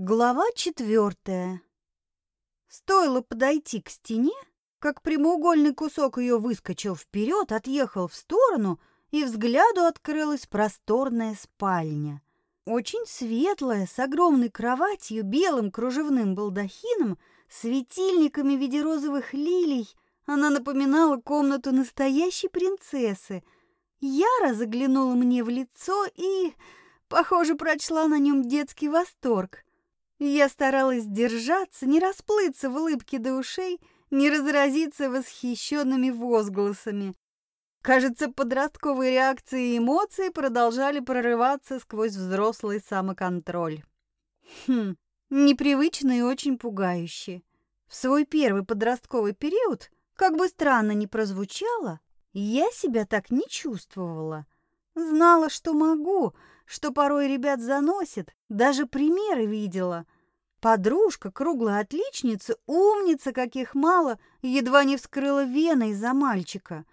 Глава четвертая. Стоило подойти к стене, как прямоугольный кусок ее выскочил вперед, отъехал в сторону, и взгляду открылась просторная спальня. Очень светлая, с огромной кроватью, белым кружевным балдахином, светильниками в виде розовых лилий, она напоминала комнату настоящей принцессы. Яра заглянула мне в лицо и, похоже, прочла на нем детский восторг. Я старалась держаться, не расплыться в улыбке до ушей, не разразиться восхищенными возгласами. Кажется, подростковые реакции и эмоции продолжали прорываться сквозь взрослый самоконтроль. Хм, непривычно и очень пугающе. В свой первый подростковый период, как бы странно ни прозвучало, я себя так не чувствовала. Знала, что могу, что порой ребят заносит, даже примеры видела. Подружка, круглая отличница, умница, каких мало, едва не вскрыла вены из-за мальчика.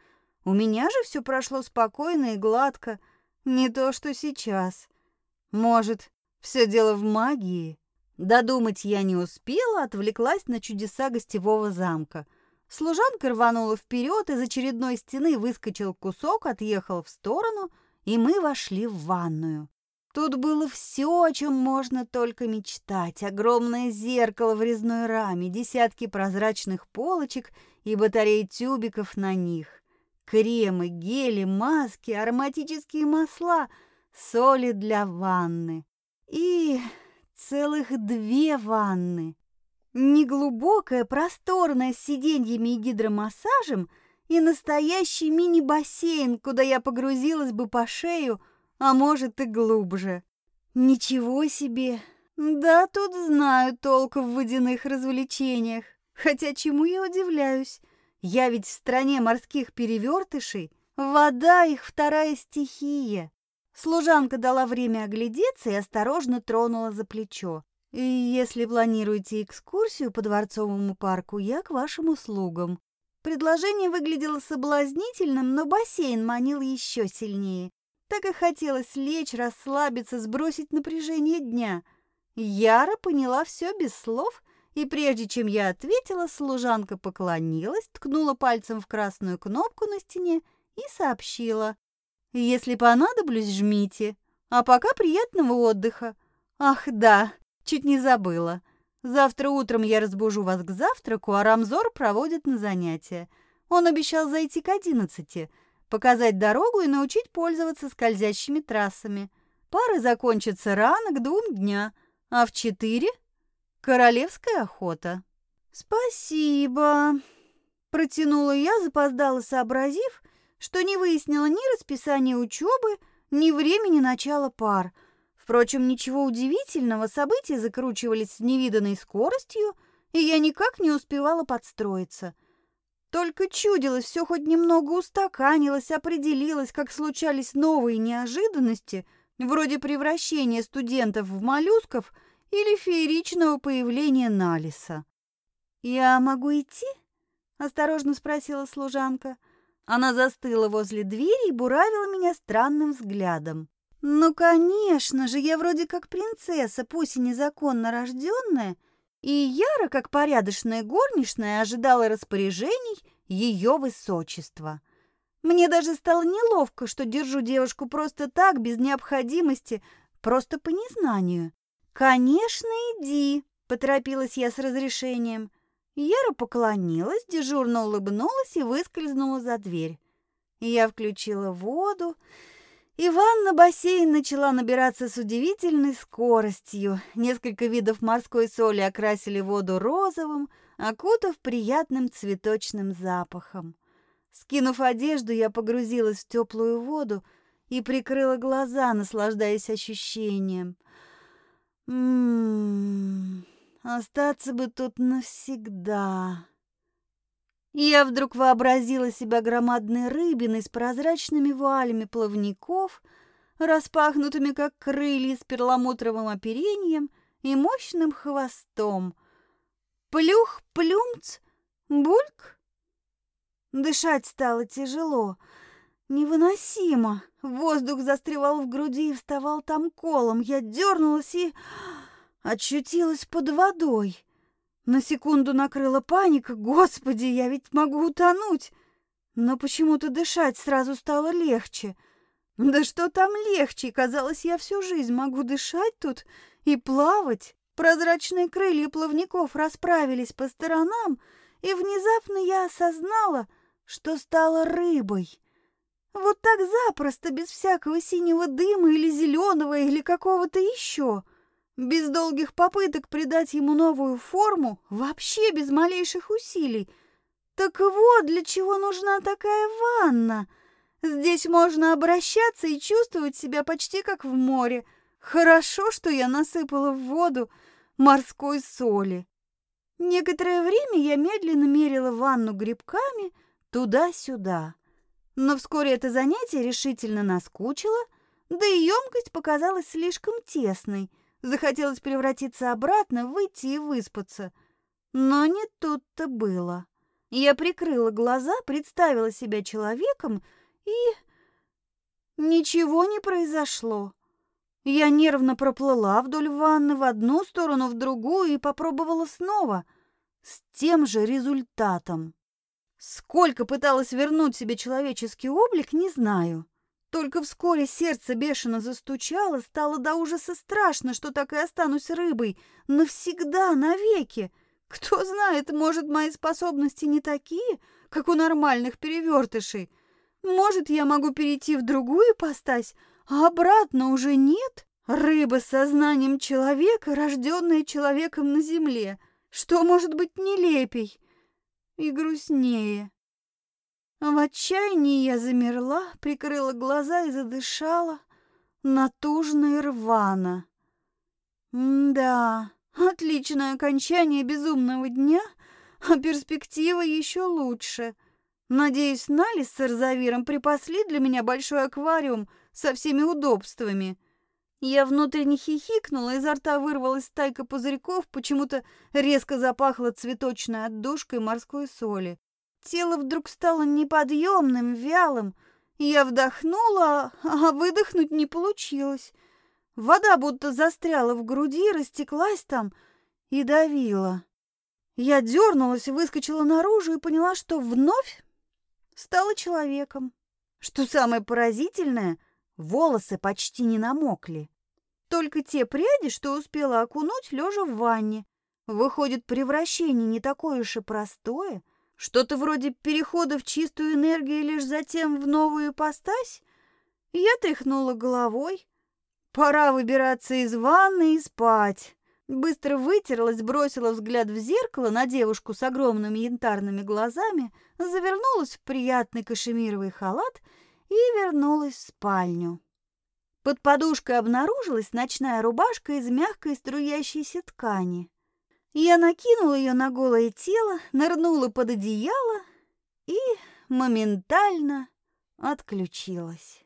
У меня же все прошло спокойно и гладко, не то что сейчас. Может, все дело в магии? Додумать я не успела, отвлеклась на чудеса гостевого замка. Служанка рванула вперед, из очередной стены выскочил кусок, отъехал в сторону — и мы вошли в ванную. Тут было все, о чем можно только мечтать. Огромное зеркало в резной раме, десятки прозрачных полочек и батареи тюбиков на них. Кремы, гели, маски, ароматические масла, соли для ванны. И целых две ванны. Неглубокая, просторная с сиденьями и гидромассажем – и настоящий мини-бассейн, куда я погрузилась бы по шею, а может и глубже. Ничего себе! Да, тут знаю толк в водяных развлечениях. Хотя чему я удивляюсь? Я ведь в стране морских перевертышей. Вода их вторая стихия. Служанка дала время оглядеться и осторожно тронула за плечо. Если планируете экскурсию по дворцовому парку, я к вашим услугам. Предложение выглядело соблазнительным, но бассейн манил еще сильнее. Так и хотелось лечь, расслабиться, сбросить напряжение дня. Яра поняла все без слов, и прежде чем я ответила, служанка поклонилась, ткнула пальцем в красную кнопку на стене и сообщила. «Если понадоблюсь, жмите. А пока приятного отдыха. Ах, да, чуть не забыла. Завтра утром я разбужу вас к завтраку, а Рамзор проводит на занятия. Он обещал зайти к одиннадцати, показать дорогу и научить пользоваться скользящими трассами. Пары закончатся рано, к двум дня, а в четыре — королевская охота. «Спасибо», — протянула я, запоздала, сообразив, что не выяснила ни расписание учебы, ни времени начала пар — Впрочем, ничего удивительного, события закручивались с невиданной скоростью, и я никак не успевала подстроиться. Только чудилось, все хоть немного устаканилось, определилось, как случались новые неожиданности, вроде превращения студентов в моллюсков или фееричного появления Налиса. «Я могу идти?» — осторожно спросила служанка. Она застыла возле двери и буравила меня странным взглядом. Ну, конечно же, я вроде как принцесса, пусть и незаконно рожденная, и Яра, как порядочная горничная, ожидала распоряжений ее высочества. Мне даже стало неловко, что держу девушку просто так, без необходимости, просто по незнанию. «Конечно, иди», — поторопилась я с разрешением. Яра поклонилась, дежурно улыбнулась и выскользнула за дверь. Я включила воду, и ванна-бассейн начала набираться с удивительной скоростью. Несколько видов морской соли окрасили воду розовым, окутав приятным цветочным запахом. Скинув одежду, я погрузилась в теплую воду и прикрыла глаза, наслаждаясь ощущением. Ммм, остаться бы тут навсегда. Я вдруг вообразила себя громадной рыбиной с прозрачными вуалями плавников, распахнутыми как крылья с перламутровым оперением и мощным хвостом. Плюх-плюмц, бульк. Дышать стало тяжело, невыносимо. Воздух застревал в груди и вставал там колом. Я дернулась и очутилась под водой. На секунду накрыла паника. Господи, я ведь могу утонуть. Но почему-то дышать сразу стало легче. Да что там легче? Казалось, я всю жизнь могу дышать тут и плавать. Прозрачные крылья плавников расправились по сторонам, и внезапно я осознала, что стала рыбой. Вот так запросто, без всякого синего дыма или зеленого, или какого-то еще. Без долгих попыток придать ему новую форму, вообще без малейших усилий. Так вот, для чего нужна такая ванна. Здесь можно обращаться и чувствовать себя почти как в море. Хорошо, что я насыпала в воду морской соли. Некоторое время я медленно мерила ванну грибками туда-сюда. Но вскоре это занятие решительно наскучило, да и емкость показалась слишком тесной. Захотелось превратиться обратно, выйти и выспаться. Но не тут-то было. Я прикрыла глаза, представила себя человеком, и... Ничего не произошло. Я нервно проплыла вдоль ванны в одну сторону, в другую и попробовала снова, с тем же результатом. Сколько пыталась вернуть себе человеческий облик, не знаю. Только вскоре сердце бешено застучало, стало до ужаса страшно, что так и останусь рыбой. Навсегда, навеки. Кто знает, может, мои способности не такие, как у нормальных перевертышей. Может, я могу перейти в другую ипостась, а обратно уже нет? Рыба с сознанием человека, рожденная человеком на земле. Что может быть нелепей? и грустнее. В отчаянии я замерла, прикрыла глаза и задышала натужно и рвано. да, отличное окончание безумного дня, а перспектива еще лучше. Надеюсь, Нали с Сарзавиром припасли для меня большой аквариум со всеми удобствами. Я внутренне хихикнула, изо рта вырвалась стайка пузырьков, почему-то резко запахло цветочной отдушкой морской соли. Тело вдруг стало неподъемным, вялым. Я вдохнула, а выдохнуть не получилось. Вода будто застряла в груди, растеклась там и давила. Я дернулась, выскочила наружу и поняла, что вновь стала человеком. Что самое поразительное, Волосы почти не намокли. Только те пряди, что успела окунуть, лежа в ванне. Выходит, превращение не такое уж и простое. Что-то вроде перехода в чистую энергию лишь затем в новую ипостась. Я тряхнула головой. Пора выбираться из ванны и спать. Быстро вытерлась, бросила взгляд в зеркало на девушку с огромными янтарными глазами, завернулась в приятный кашемировый халат и вернулась в спальню. Под подушкой обнаружилась ночная рубашка из мягкой струящейся ткани. Я накинула ее на голое тело, нырнула под одеяло и моментально отключилась.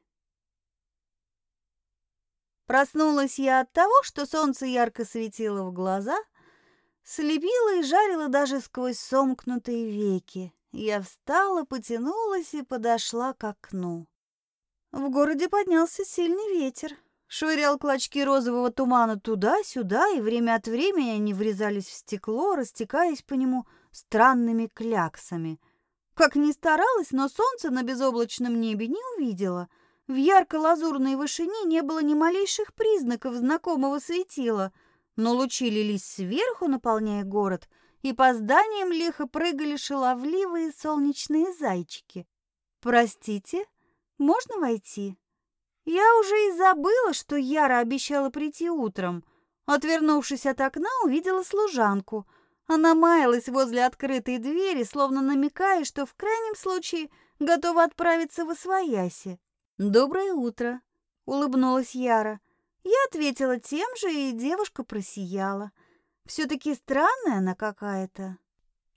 Проснулась я от того, что солнце ярко светило в глаза, слепило и жарило даже сквозь сомкнутые веки. Я встала, потянулась и подошла к окну. В городе поднялся сильный ветер. Швырял клочки розового тумана туда-сюда, и время от времени они врезались в стекло, растекаясь по нему странными кляксами. Как ни старалась, но солнце на безоблачном небе не увидела. В ярко-лазурной вышине не было ни малейших признаков знакомого светила, но лучи лились сверху, наполняя город, и по зданиям лихо прыгали шаловливые солнечные зайчики. «Простите, можно войти?» Я уже и забыла, что Яра обещала прийти утром. Отвернувшись от окна, увидела служанку. Она маялась возле открытой двери, словно намекая, что в крайнем случае готова отправиться в Освояси. «Доброе утро», — улыбнулась Яра. Я ответила тем же, и девушка просияла. Все-таки странная она какая-то.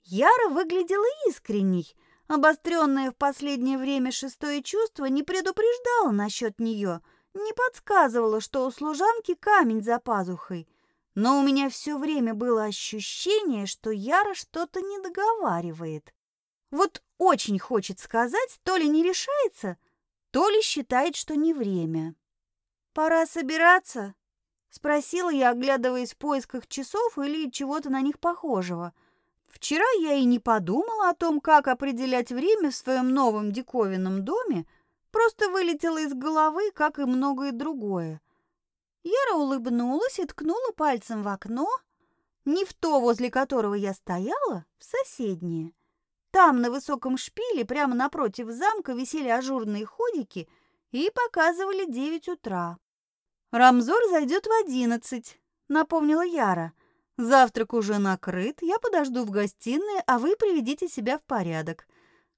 Яра выглядела искренней. Обостренное в последнее время шестое чувство не предупреждало насчет нее, не подсказывало, что у служанки камень за пазухой. Но у меня все время было ощущение, что Яра что-то не договаривает. Вот очень хочет сказать, то ли не решается, то ли считает, что не время. «Пора собираться?» Спросила я, оглядываясь в поисках часов или чего-то на них похожего. Вчера я и не подумала о том, как определять время в своем новом диковинном доме, просто вылетело из головы, как и многое другое. Яра улыбнулась и ткнула пальцем в окно, не в то, возле которого я стояла, в соседнее. Там, на высоком шпиле, прямо напротив замка, висели ажурные ходики и показывали девять утра. «Рамзор зайдет в одиннадцать», — напомнила Яра. «Завтрак уже накрыт, я подожду в гостиной, а вы приведите себя в порядок.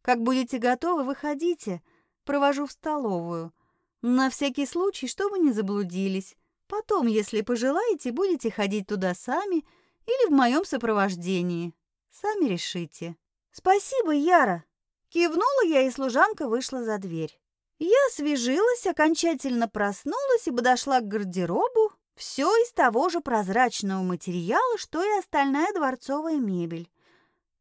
Как будете готовы, выходите. Провожу в столовую. На всякий случай, чтобы не заблудились. Потом, если пожелаете, будете ходить туда сами или в моем сопровождении. Сами решите». «Спасибо, Яра!» Кивнула я, и служанка вышла за дверь. Я освежилась, окончательно проснулась и подошла к гардеробу. Все из того же прозрачного материала, что и остальная дворцовая мебель.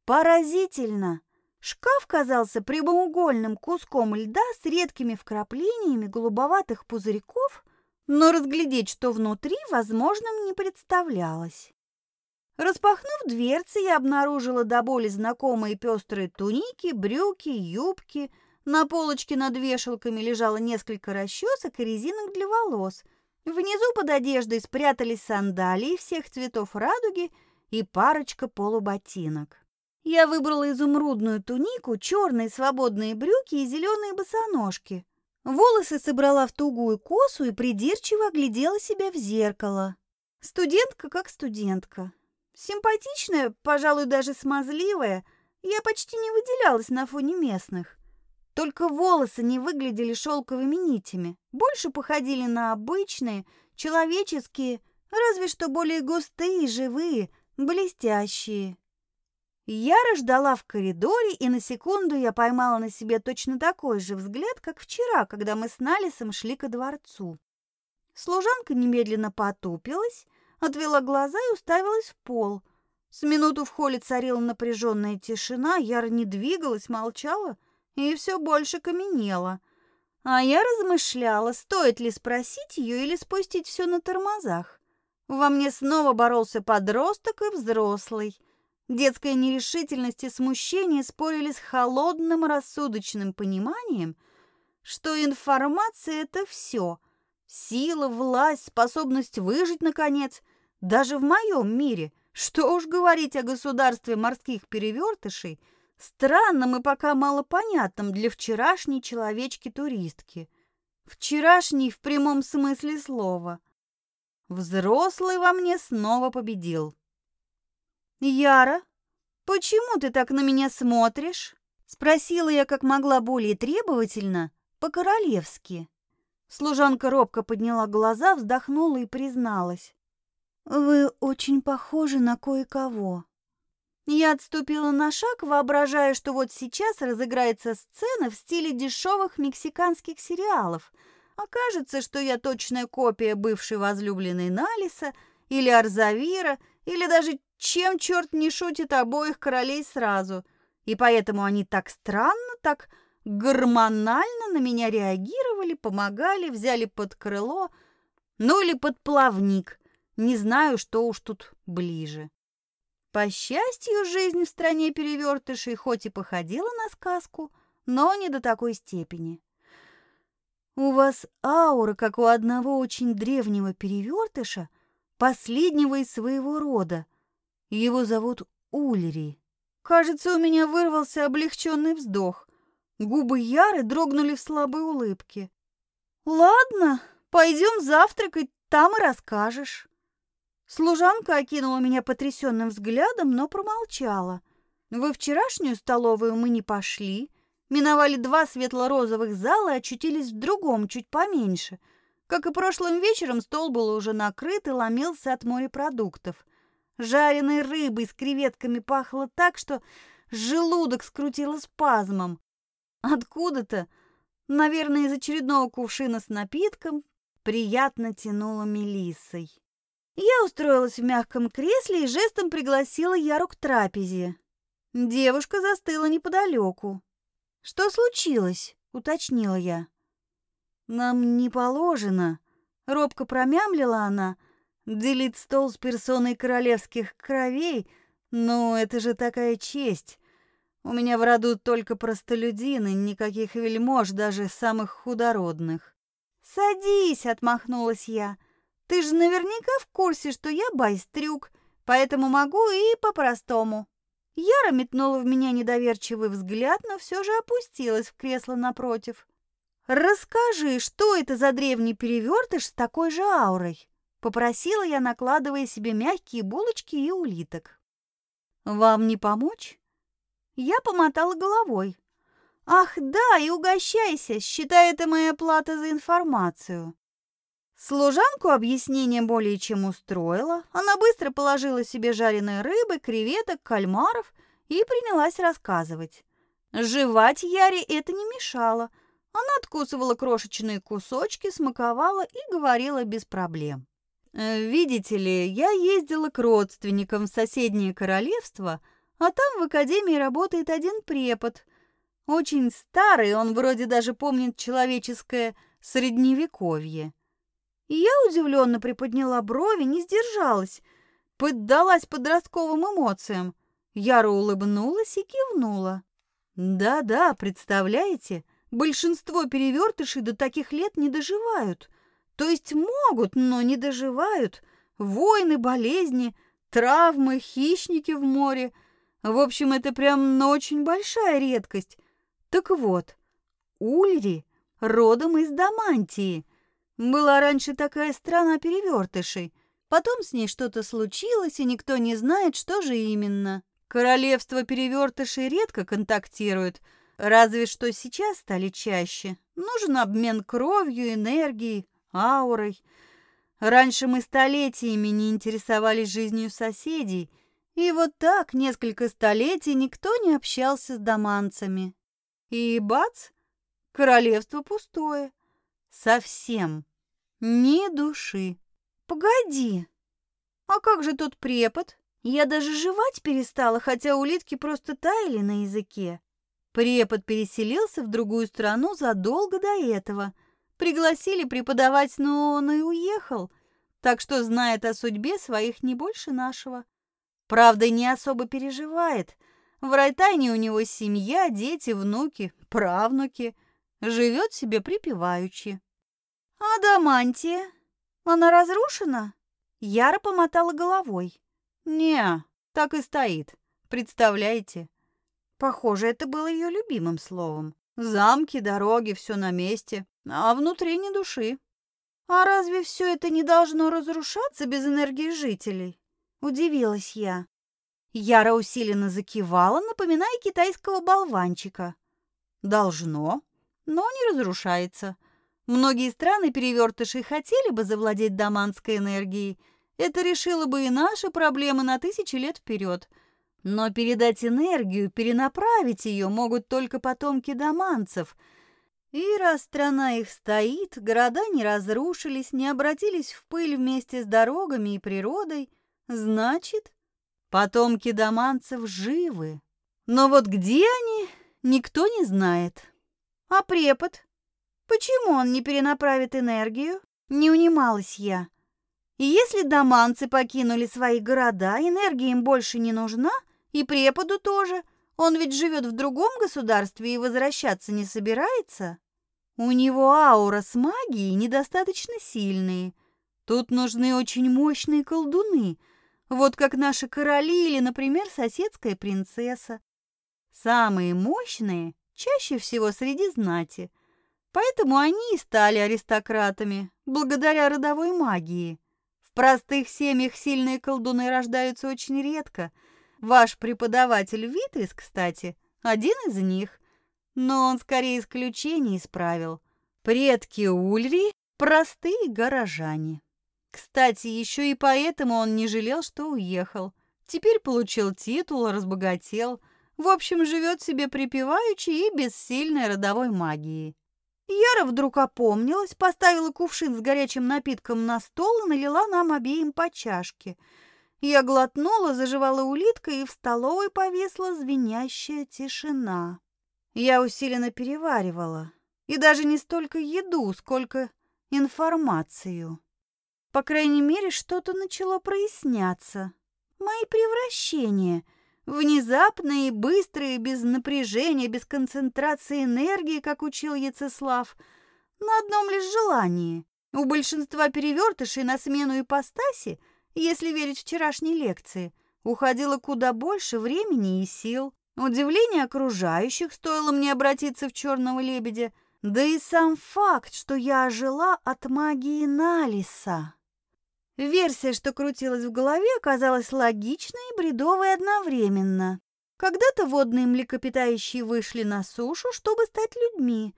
Поразительно! Шкаф казался прямоугольным куском льда с редкими вкраплениями голубоватых пузырьков, но разглядеть, что внутри, возможным не представлялось. Распахнув дверцы, я обнаружила до боли знакомые пестрые туники, брюки, юбки – на полочке над вешалками лежало несколько расчесок и резинок для волос. Внизу под одеждой спрятались сандалии всех цветов радуги и парочка полуботинок. Я выбрала изумрудную тунику, черные свободные брюки и зеленые босоножки. Волосы собрала в тугую косу и придирчиво оглядела себя в зеркало. Студентка как студентка. Симпатичная, пожалуй, даже смазливая, я почти не выделялась на фоне местных. Только волосы не выглядели шелковыми нитями, больше походили на обычные, человеческие, разве что более густые, живые, блестящие. Яра ждала в коридоре, и на секунду я поймала на себе точно такой же взгляд, как вчера, когда мы с Налисом шли ко дворцу. Служанка немедленно потупилась, отвела глаза и уставилась в пол. С минуту в холле царила напряженная тишина, Яра не двигалась, молчала — и все больше каменела. А я размышляла, стоит ли спросить ее или спустить все на тормозах. Во мне снова боролся подросток и взрослый. Детская нерешительность и смущение спорили с холодным рассудочным пониманием, что информация — это все. Сила, власть, способность выжить, наконец, даже в моем мире. Что уж говорить о государстве морских перевертышей — странным и пока малопонятным для вчерашней человечки-туристки. Вчерашний в прямом смысле слова. Взрослый во мне снова победил. «Яра, почему ты так на меня смотришь?» Спросила я как могла более требовательно, по-королевски. Служанка робко подняла глаза, вздохнула и призналась. «Вы очень похожи на кое-кого». Я отступила на шаг, воображая, что вот сейчас разыграется сцена в стиле дешевых мексиканских сериалов. Окажется, что я точная копия бывшей возлюбленной Налиса или Арзавира, или даже чем черт не шутит обоих королей сразу. И поэтому они так странно, так гормонально на меня реагировали, помогали, взяли под крыло, ну или под плавник. Не знаю, что уж тут ближе. По счастью, жизнь в стране перевертышей хоть и походила на сказку, но не до такой степени. У вас аура, как у одного очень древнего перевертыша, последнего из своего рода. Его зовут Ульри. Кажется, у меня вырвался облегченный вздох. Губы Яры дрогнули в слабой улыбке. «Ладно, пойдем завтракать, там и расскажешь». Служанка окинула меня потрясенным взглядом, но промолчала. Во вчерашнюю столовую мы не пошли, миновали два светло-розовых зала и очутились в другом, чуть поменьше. Как и прошлым вечером, стол был уже накрыт и ломился от морепродуктов. Жареной рыбой с креветками пахло так, что желудок скрутило спазмом. Откуда-то, наверное, из очередного кувшина с напитком, приятно тянуло мелиссой. Я устроилась в мягком кресле и жестом пригласила Яру к трапезе. Девушка застыла неподалеку. «Что случилось?» — уточнила я. «Нам не положено», — робко промямлила она, Делить стол с персоной королевских кровей, ну, это же такая честь. У меня в роду только простолюдины, никаких вельмож, даже самых худородных. «Садись», — отмахнулась я. «Ты же наверняка в курсе, что я байстрюк, поэтому могу и по-простому». Яра метнула в меня недоверчивый взгляд, но все же опустилась в кресло напротив. «Расскажи, что это за древний перевертыш с такой же аурой?» — попросила я, накладывая себе мягкие булочки и улиток. «Вам не помочь?» Я помотала головой. «Ах, да, и угощайся, считай это моя плата за информацию». Служанку объяснение более чем устроило. Она быстро положила себе жареной рыбы, креветок, кальмаров и принялась рассказывать. Жевать Яре это не мешало. Она откусывала крошечные кусочки, смаковала и говорила без проблем. «Э, «Видите ли, я ездила к родственникам в соседнее королевство, а там в академии работает один препод. Очень старый, он вроде даже помнит человеческое средневековье. И я удивленно приподняла брови, не сдержалась, поддалась подростковым эмоциям. Яра улыбнулась и кивнула. «Да-да, представляете, большинство перевертышей до таких лет не доживают. То есть могут, но не доживают. Войны, болезни, травмы, хищники в море. В общем, это прям ну, очень большая редкость. Так вот, Ульри родом из Дамантии. Была раньше такая страна перевертышей. Потом с ней что-то случилось, и никто не знает, что же именно. Королевство перевертышей редко контактирует, разве что сейчас стали чаще. Нужен обмен кровью, энергией, аурой. Раньше мы столетиями не интересовались жизнью соседей, и вот так несколько столетий никто не общался с доманцами. И бац, королевство пустое. Совсем. Ни души. Погоди. А как же тот препод? Я даже жевать перестала, хотя улитки просто таяли на языке. Препод переселился в другую страну задолго до этого. Пригласили преподавать, но он и уехал, так что знает о судьбе своих не больше нашего. Правда, не особо переживает. В Райтайне у него семья, дети, внуки, правнуки. Живет себе припеваючи. А Дамантия? Она разрушена? Яра помотала головой. Не, так и стоит. Представляете? Похоже, это было ее любимым словом. Замки, дороги, все на месте, а внутри ни души. А разве все это не должно разрушаться без энергии жителей? Удивилась я. Яра усиленно закивала, напоминая китайского болванчика. Должно, но не разрушается. Многие страны перевертышей хотели бы завладеть даманской энергией. Это решило бы и наши проблемы на тысячи лет вперед. Но передать энергию, перенаправить ее могут только потомки даманцев. И раз страна их стоит, города не разрушились, не обратились в пыль вместе с дорогами и природой, значит, Потомки доманцев живы. Но вот где они, никто не знает. А препод? Почему он не перенаправит энергию? Не унималась я. И если доманцы покинули свои города, энергия им больше не нужна, и преподу тоже. Он ведь живет в другом государстве и возвращаться не собирается. У него аура с магией недостаточно сильные. Тут нужны очень мощные колдуны — вот как наши короли или, например, соседская принцесса. Самые мощные чаще всего среди знати. Поэтому они и стали аристократами, благодаря родовой магии. В простых семьях сильные колдуны рождаются очень редко. Ваш преподаватель Витрис, кстати, один из них. Но он скорее исключение исправил. Предки Ульри – простые горожане. Кстати, еще и поэтому он не жалел, что уехал. Теперь получил титул, разбогател. В общем, живет себе припеваючи и без сильной родовой магии. Яра вдруг опомнилась, поставила кувшин с горячим напитком на стол и налила нам обеим по чашке. Я глотнула, заживала улиткой, и в столовой повисла звенящая тишина. Я усиленно переваривала. И даже не столько еду, сколько информацию. По крайней мере, что-то начало проясняться. Мои превращения, внезапные и быстрые, без напряжения, без концентрации энергии, как учил Яцеслав, на одном лишь желании. У большинства перевертышей на смену ипостаси, если верить вчерашней лекции, уходило куда больше времени и сил. Удивление окружающих стоило мне обратиться в черного лебедя, да и сам факт, что я ожила от магии Налиса. Версия, что крутилась в голове, оказалась логичной и бредовой одновременно. Когда-то водные млекопитающие вышли на сушу, чтобы стать людьми.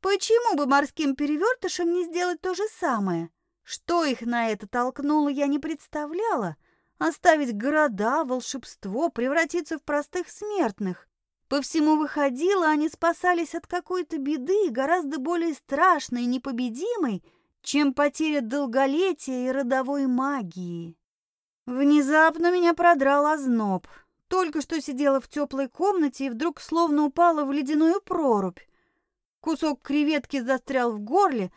Почему бы морским перевертышам не сделать то же самое? Что их на это толкнуло, я не представляла — оставить города, волшебство, превратиться в простых смертных. По всему выходило, они спасались от какой-то беды, гораздо более страшной и непобедимой, чем потеря долголетия и родовой магии. Внезапно меня продрал озноб. Только что сидела в теплой комнате и вдруг словно упала в ледяную прорубь. Кусок креветки застрял в горле,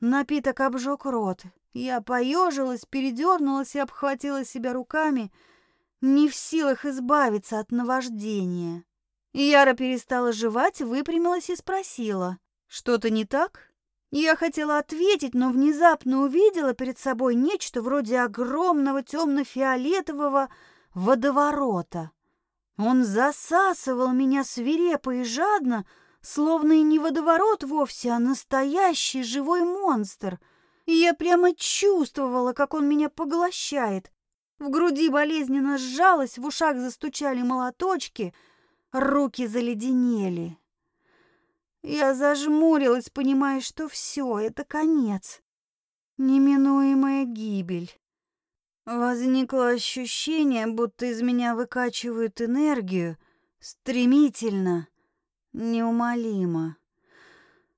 напиток обжег рот. Я поежилась, передернулась и обхватила себя руками, не в силах избавиться от наваждения. Яра перестала жевать, выпрямилась и спросила, «Что-то не так?» Я хотела ответить, но внезапно увидела перед собой нечто вроде огромного темно-фиолетового водоворота. Он засасывал меня свирепо и жадно, словно и не водоворот вовсе, а настоящий живой монстр — и я прямо чувствовала, как он меня поглощает. В груди болезненно сжалось, в ушах застучали молоточки, руки заледенели. Я зажмурилась, понимая, что все, это конец. Неминуемая гибель. Возникло ощущение, будто из меня выкачивают энергию, стремительно, неумолимо.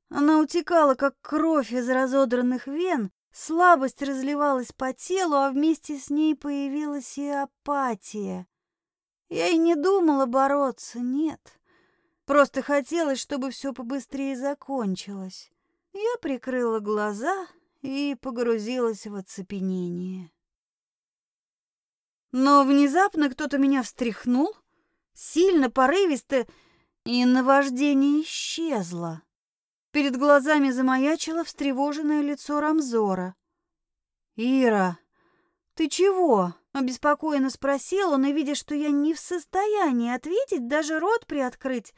Она утекала, как кровь из разодранных вен, слабость разливалась по телу, а вместе с ней появилась и апатия. Я и не думала бороться, нет. Просто хотелось, чтобы все побыстрее закончилось. Я прикрыла глаза и погрузилась в оцепенение. Но внезапно кто-то меня встряхнул, сильно, порывисто, и наваждение исчезло. Перед глазами замаячило встревоженное лицо Рамзора. «Ира, ты чего?» — обеспокоенно спросил он, и, видя, что я не в состоянии ответить, даже рот приоткрыть,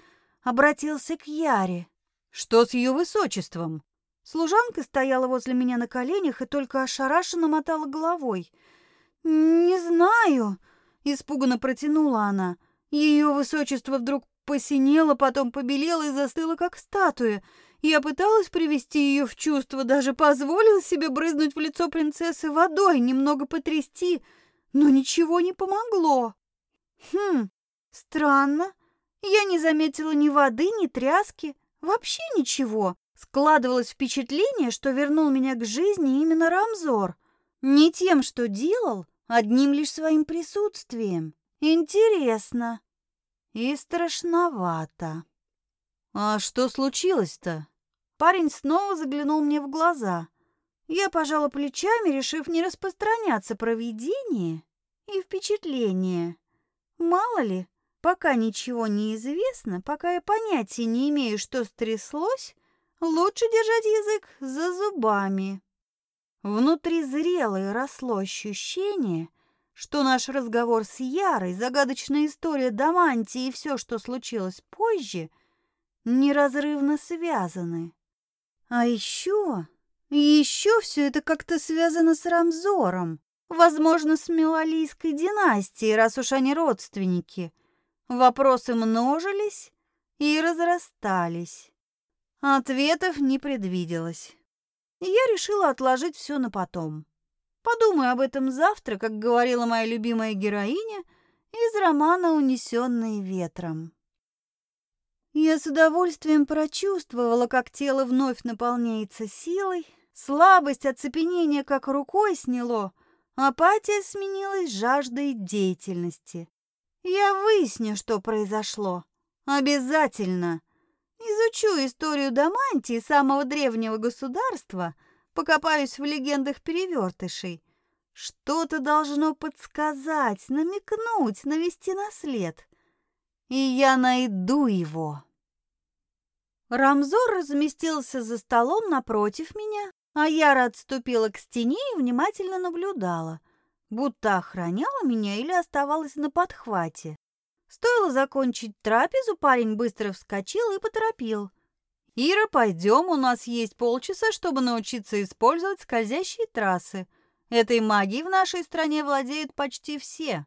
обратился к Яре. «Что с ее высочеством?» Служанка стояла возле меня на коленях и только ошарашенно мотала головой. «Не знаю», — испуганно протянула она. Ее высочество вдруг посинело, потом побелело и застыло, как статуя — я пыталась привести ее в чувство, даже позволила себе брызнуть в лицо принцессы водой, немного потрясти, но ничего не помогло. Хм, странно. Я не заметила ни воды, ни тряски, вообще ничего. Складывалось впечатление, что вернул меня к жизни именно Рамзор. Не тем, что делал, одним лишь своим присутствием. Интересно и страшновато. «А что случилось-то?» Парень снова заглянул мне в глаза. Я пожала плечами, решив не распространяться про видение и впечатление. Мало ли, пока ничего не известно, пока я понятия не имею, что стряслось, лучше держать язык за зубами. Внутри зрело и росло ощущение, что наш разговор с Ярой, загадочная история Даманти и все, что случилось позже, неразрывно связаны. А еще, еще все это как-то связано с Рамзором. Возможно, с Мелалийской династией, раз уж они родственники. Вопросы множились и разрастались. Ответов не предвиделось. я решила отложить все на потом. Подумаю об этом завтра, как говорила моя любимая героиня из романа «Унесенные ветром». Я с удовольствием прочувствовала, как тело вновь наполняется силой, слабость, оцепенение как рукой сняло, апатия сменилась жаждой деятельности. Я выясню, что произошло. Обязательно. Изучу историю Дамантии, самого древнего государства, Покопаюсь в легендах перевертышей. Что-то должно подсказать, намекнуть, навести на след. И я найду его. Рамзор разместился за столом напротив меня, а Яра отступила к стене и внимательно наблюдала, будто охраняла меня или оставалась на подхвате. Стоило закончить трапезу, парень быстро вскочил и поторопил. «Ира, пойдем, у нас есть полчаса, чтобы научиться использовать скользящие трассы. Этой магией в нашей стране владеют почти все».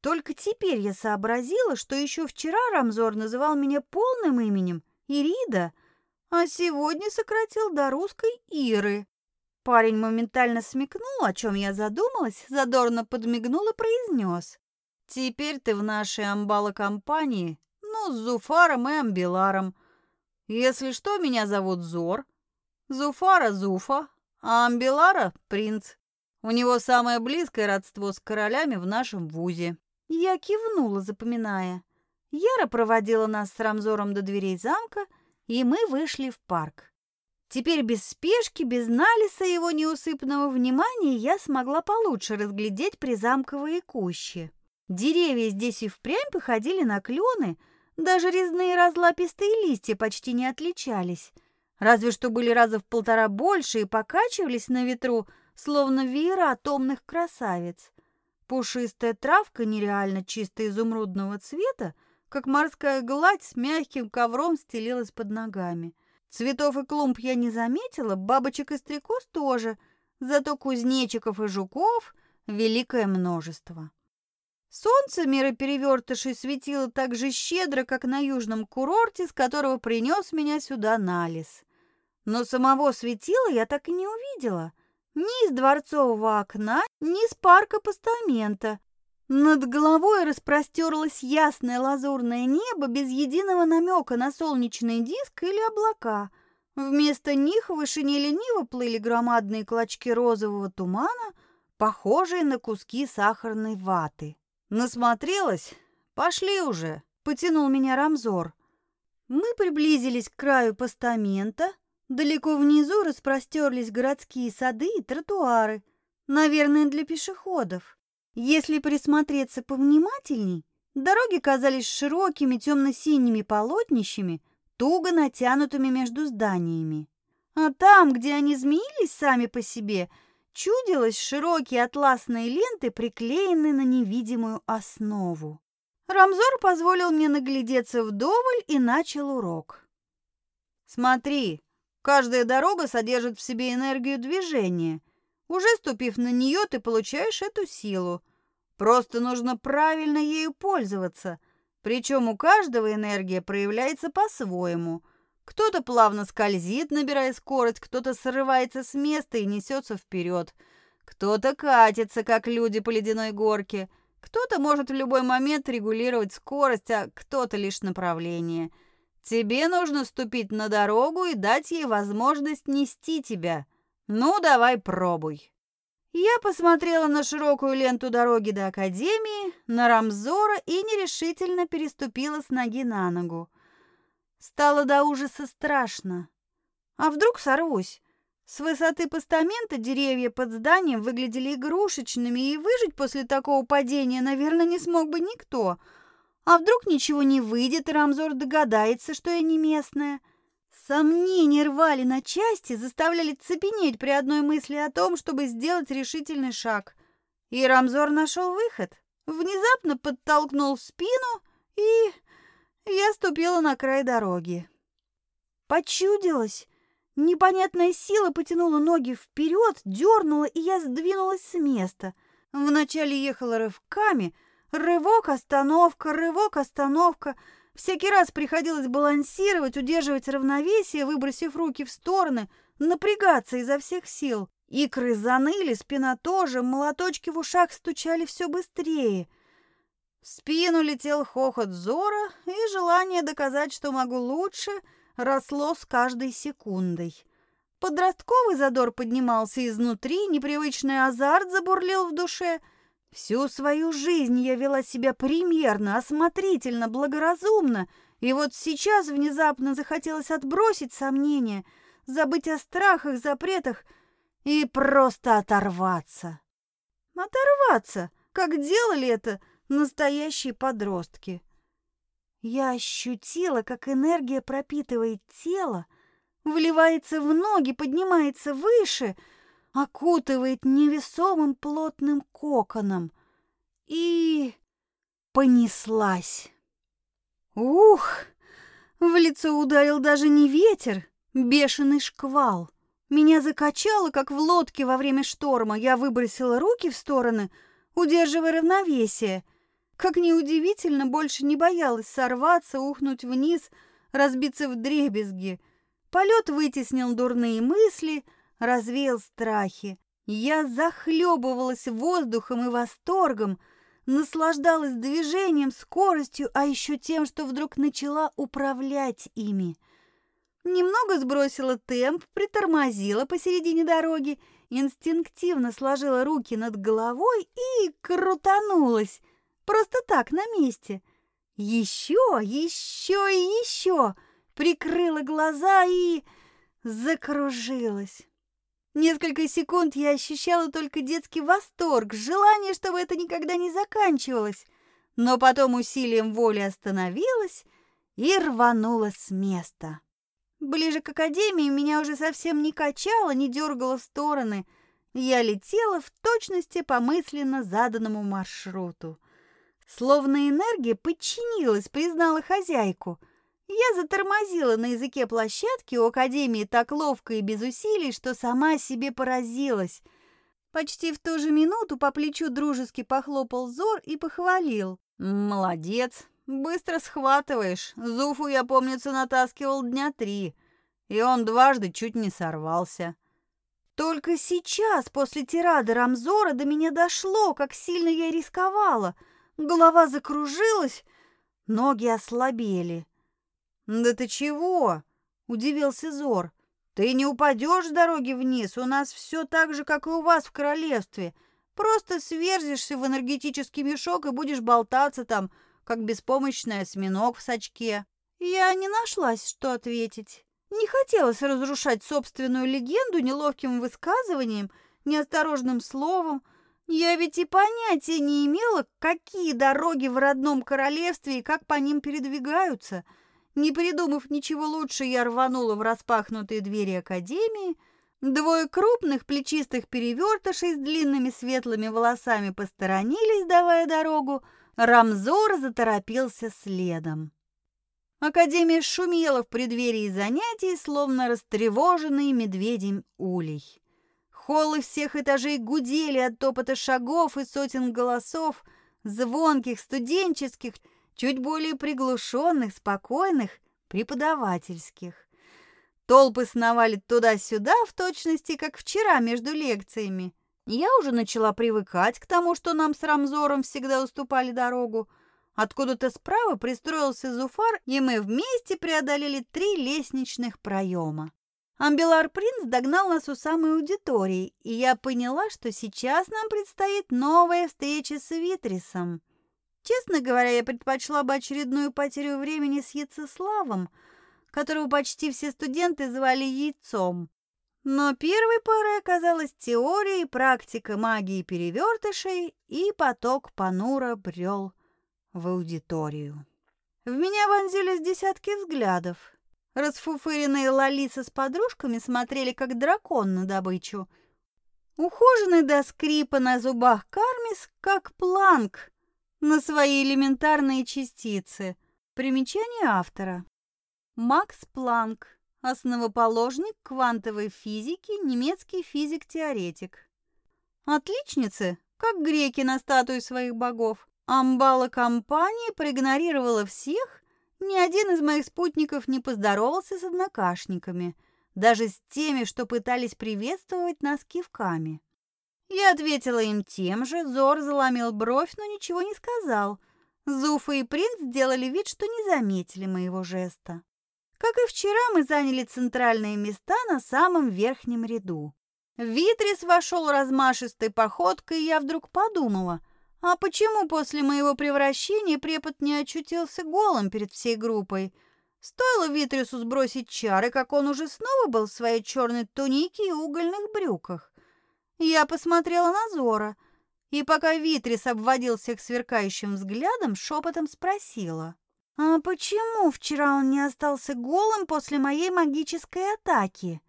Только теперь я сообразила, что еще вчера Рамзор называл меня полным именем Ирида, а сегодня сократил до русской Иры. Парень моментально смекнул, о чем я задумалась, задорно подмигнул и произнес. «Теперь ты в нашей амбала-компании, ну, с Зуфаром и Амбиларом. Если что, меня зовут Зор. Зуфара Зуфа, а Амбилара принц. У него самое близкое родство с королями в нашем вузе. Я кивнула, запоминая. Яра проводила нас с Рамзором до дверей замка, и мы вышли в парк. Теперь без спешки, без налиса его неусыпного внимания я смогла получше разглядеть призамковые кущи. Деревья здесь и впрямь походили на клены, даже резные разлапистые листья почти не отличались, разве что были раза в полтора больше и покачивались на ветру, словно веера томных красавиц. Пушистая травка нереально чисто изумрудного цвета, как морская гладь с мягким ковром стелилась под ногами. Цветов и клумб я не заметила, бабочек и стрекоз тоже, зато кузнечиков и жуков великое множество. Солнце мира перевертышей светило так же щедро, как на южном курорте, с которого принес меня сюда Налис. Но самого светила я так и не увидела. Ни из дворцового окна, ни с парка постамента. Над головой распростерлось ясное лазурное небо без единого намека на солнечный диск или облака. Вместо них в вышине лениво плыли громадные клочки розового тумана, похожие на куски сахарной ваты. Насмотрелась? Пошли уже, потянул меня Рамзор. Мы приблизились к краю постамента. Далеко внизу распростерлись городские сады и тротуары, наверное, для пешеходов. Если присмотреться повнимательней, дороги казались широкими темно-синими полотнищами, туго натянутыми между зданиями. А там, где они змеились сами по себе – чудилось широкие атласные ленты, приклеенные на невидимую основу. Рамзор позволил мне наглядеться вдоволь и начал урок. «Смотри, каждая дорога содержит в себе энергию движения. Уже ступив на нее, ты получаешь эту силу. Просто нужно правильно ею пользоваться. Причем у каждого энергия проявляется по-своему – кто-то плавно скользит, набирая скорость, кто-то срывается с места и несется вперед. Кто-то катится, как люди по ледяной горке. Кто-то может в любой момент регулировать скорость, а кто-то лишь направление. Тебе нужно ступить на дорогу и дать ей возможность нести тебя. Ну, давай пробуй. Я посмотрела на широкую ленту дороги до Академии, на Рамзора и нерешительно переступила с ноги на ногу. Стало до ужаса страшно. А вдруг сорвусь? С высоты постамента деревья под зданием выглядели игрушечными, и выжить после такого падения, наверное, не смог бы никто. А вдруг ничего не выйдет, и Рамзор догадается, что я не местная? Сомнения рвали на части, заставляли цепенеть при одной мысли о том, чтобы сделать решительный шаг. И Рамзор нашел выход. Внезапно подтолкнул в спину и я ступила на край дороги. Почудилась. Непонятная сила потянула ноги вперед, дернула, и я сдвинулась с места. Вначале ехала рывками, рывок, остановка, рывок, остановка. Всякий раз приходилось балансировать, удерживать равновесие, выбросив руки в стороны, напрягаться изо всех сил. Икры заныли, спина тоже, молоточки в ушах стучали все быстрее — в спину летел хохот Зора, и желание доказать, что могу лучше, росло с каждой секундой. Подростковый задор поднимался изнутри, непривычный азарт забурлил в душе. Всю свою жизнь я вела себя примерно, осмотрительно, благоразумно, и вот сейчас внезапно захотелось отбросить сомнения, забыть о страхах, запретах и просто оторваться. Оторваться, как делали это настоящие подростки. Я ощутила, как энергия пропитывает тело, вливается в ноги, поднимается выше, окутывает невесомым плотным коконом и понеслась. Ух! В лицо ударил даже не ветер, бешеный шквал. Меня закачало, как в лодке во время шторма. Я выбросила руки в стороны, удерживая равновесие. Как неудивительно, больше не боялась сорваться, ухнуть вниз, разбиться в дребезги. Полет вытеснил дурные мысли, развеял страхи. Я захлебывалась воздухом и восторгом, наслаждалась движением, скоростью, а еще тем, что вдруг начала управлять ими. Немного сбросила темп, притормозила посередине дороги, инстинктивно сложила руки над головой и крутанулась. Просто так, на месте. Еще, еще и еще. Прикрыла глаза и закружилась. Несколько секунд я ощущала только детский восторг, желание, чтобы это никогда не заканчивалось. Но потом усилием воли остановилась и рванула с места. Ближе к академии меня уже совсем не качало, не дергало в стороны. Я летела в точности по мысленно заданному маршруту. Словно энергия подчинилась, признала хозяйку. Я затормозила на языке площадки у академии так ловко и без усилий, что сама себе поразилась. Почти в ту же минуту по плечу дружески похлопал Зор и похвалил. «Молодец, Быстро схватываешь. Зуфу, я, помнится, натаскивал дня три, и он дважды чуть не сорвался. Только сейчас, после тирады Рамзора, до меня дошло, как сильно я рисковала. Голова закружилась, ноги ослабели. «Да ты чего?» — удивился Зор. «Ты не упадешь с дороги вниз, у нас все так же, как и у вас в королевстве. Просто сверзишься в энергетический мешок и будешь болтаться там, как беспомощный осьминог в сачке. Я не нашлась, что ответить. Не хотелось разрушать собственную легенду неловким высказыванием, неосторожным словом. Я ведь и понятия не имела, какие дороги в родном королевстве и как по ним передвигаются. Не придумав ничего лучше, я рванула в распахнутые двери академии. Двое крупных плечистых перевертышей с длинными светлыми волосами посторонились, давая дорогу, Рамзор заторопился следом. Академия шумела в преддверии занятий, словно растревоженный медведем улей. Холлы всех этажей гудели от топота шагов и сотен голосов, звонких, студенческих, чуть более приглушенных, спокойных, преподавательских. Толпы сновали туда-сюда в точности, как вчера между лекциями. Я уже начала привыкать к тому, что нам с Рамзором всегда уступали дорогу. Откуда-то справа пристроился Зуфар, и мы вместе преодолели три лестничных проема. Амбелар Принц догнал нас у самой аудитории, и я поняла, что сейчас нам предстоит новая встреча с Витрисом. Честно говоря, я предпочла бы очередную потерю времени с Яцеславом, которого почти все студенты звали Яйцом. Но первой парой оказалась теория и практика магии перевертышей, и поток понуро брел в аудиторию. В меня вонзились десятки взглядов. Расфуфыренные Лалиса с подружками смотрели, как дракон на добычу. Ухоженный до скрипа на зубах Кармис, как планк на свои элементарные частицы. Примечание автора. Макс Планк основоположник квантовой физики, немецкий физик-теоретик. Отличницы, как греки на статуи своих богов. Амбала компания проигнорировала всех, ни один из моих спутников не поздоровался с однокашниками, даже с теми, что пытались приветствовать нас кивками. Я ответила им тем же, Зор заломил бровь, но ничего не сказал. Зуфа и принц сделали вид, что не заметили моего жеста. Как и вчера, мы заняли центральные места на самом верхнем ряду. Витрис вошел размашистой походкой, и я вдруг подумала, а почему после моего превращения препод не очутился голым перед всей группой? Стоило Витрису сбросить чары, как он уже снова был в своей черной тунике и угольных брюках. Я посмотрела на Зора, и пока Витрис обводил всех сверкающим взглядом, шепотом спросила. «А почему вчера он не остался голым после моей магической атаки?»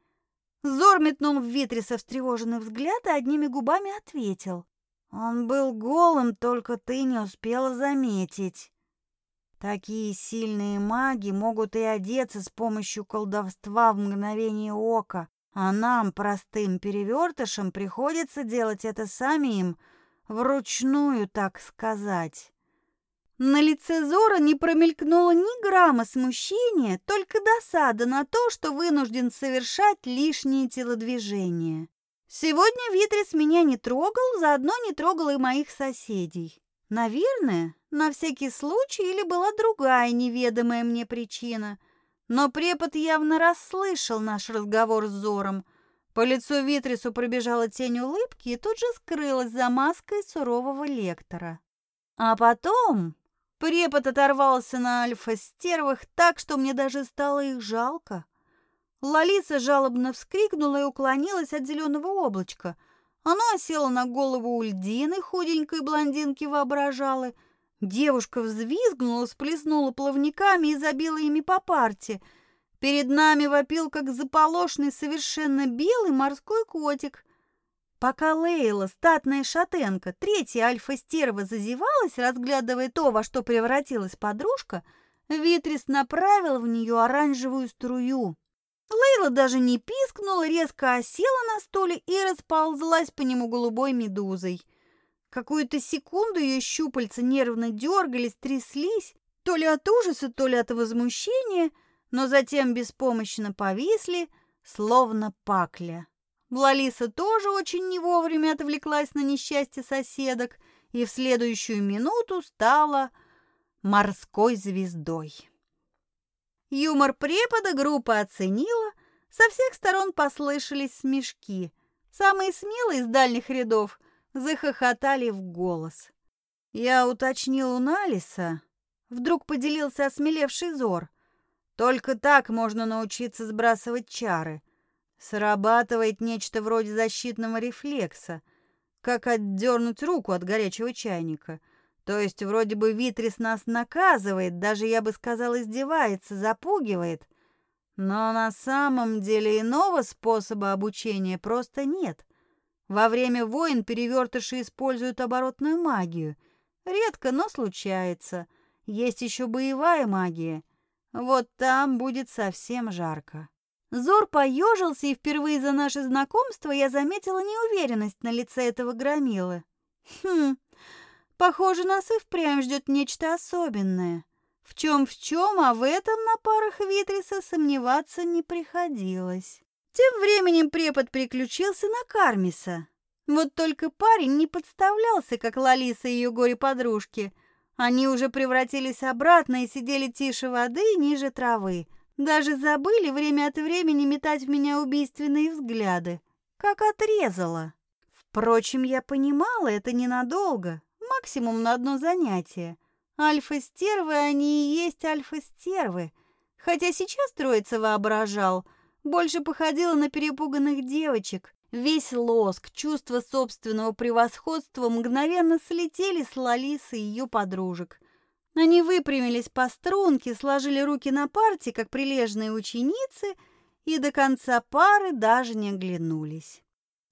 Зор метнул в Витриса встревоженный взгляд и одними губами ответил. «Он был голым, только ты не успела заметить. Такие сильные маги могут и одеться с помощью колдовства в мгновение ока, а нам, простым перевертышам, приходится делать это самим, вручную, так сказать». На лице Зора не промелькнуло ни грамма смущения, только досада на то, что вынужден совершать лишние телодвижения. Сегодня Витрис меня не трогал, заодно не трогал и моих соседей. Наверное, на всякий случай или была другая неведомая мне причина. Но препод явно расслышал наш разговор с Зором. По лицу Витрису пробежала тень улыбки и тут же скрылась за маской сурового лектора. А потом Препод оторвался на альфа-стервах так, что мне даже стало их жалко. Лалиса жалобно вскрикнула и уклонилась от зеленого облачка. Оно осело на голову Ульдины, худенькой блондинки воображалы. Девушка взвизгнула, сплеснула плавниками и забила ими по парте. Перед нами вопил, как заполошный, совершенно белый морской котик. Пока Лейла, статная шатенка, третья альфа-стерва зазевалась, разглядывая то, во что превратилась подружка, Витрис направил в нее оранжевую струю. Лейла даже не пискнула, резко осела на стуле и расползлась по нему голубой медузой. Какую-то секунду ее щупальца нервно дергались, тряслись, то ли от ужаса, то ли от возмущения, но затем беспомощно повисли, словно пакля. Лалиса тоже очень не вовремя отвлеклась на несчастье соседок и в следующую минуту стала морской звездой. Юмор препода группа оценила, со всех сторон послышались смешки. Самые смелые из дальних рядов захохотали в голос. Я уточнил у Налиса, вдруг поделился осмелевший зор. Только так можно научиться сбрасывать чары. Срабатывает нечто вроде защитного рефлекса, как отдернуть руку от горячего чайника. То есть вроде бы Витрис нас наказывает, даже, я бы сказал, издевается, запугивает. Но на самом деле иного способа обучения просто нет. Во время войн перевертыши используют оборотную магию. Редко, но случается. Есть еще боевая магия. Вот там будет совсем жарко. Зор поежился, и впервые за наше знакомство я заметила неуверенность на лице этого громилы. Хм, похоже, нас и впрямь ждет нечто особенное. В чем в чем, а в этом на парах Витриса сомневаться не приходилось. Тем временем препод переключился на Кармиса. Вот только парень не подставлялся, как Лалиса и ее горе-подружки. Они уже превратились обратно и сидели тише воды и ниже травы, даже забыли время от времени метать в меня убийственные взгляды. Как отрезала. Впрочем, я понимала, это ненадолго, максимум на одно занятие. Альфа-стервы, они и есть альфа-стервы. Хотя сейчас троица воображал, больше походила на перепуганных девочек. Весь лоск, чувство собственного превосходства мгновенно слетели с Лалисы и ее подружек. Они выпрямились по струнке, сложили руки на парте, как прилежные ученицы, и до конца пары даже не оглянулись.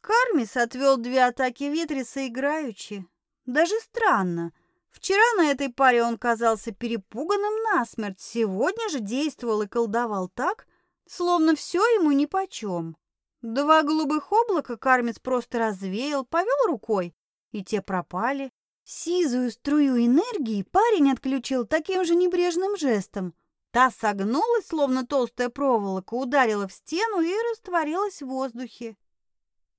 Кармис отвел две атаки Витриса играючи. Даже странно. Вчера на этой паре он казался перепуганным насмерть, сегодня же действовал и колдовал так, словно все ему нипочем. Два голубых облака Кармис просто развеял, повел рукой, и те пропали. Сизую струю энергии парень отключил таким же небрежным жестом. Та согнулась, словно толстая проволока, ударила в стену и растворилась в воздухе.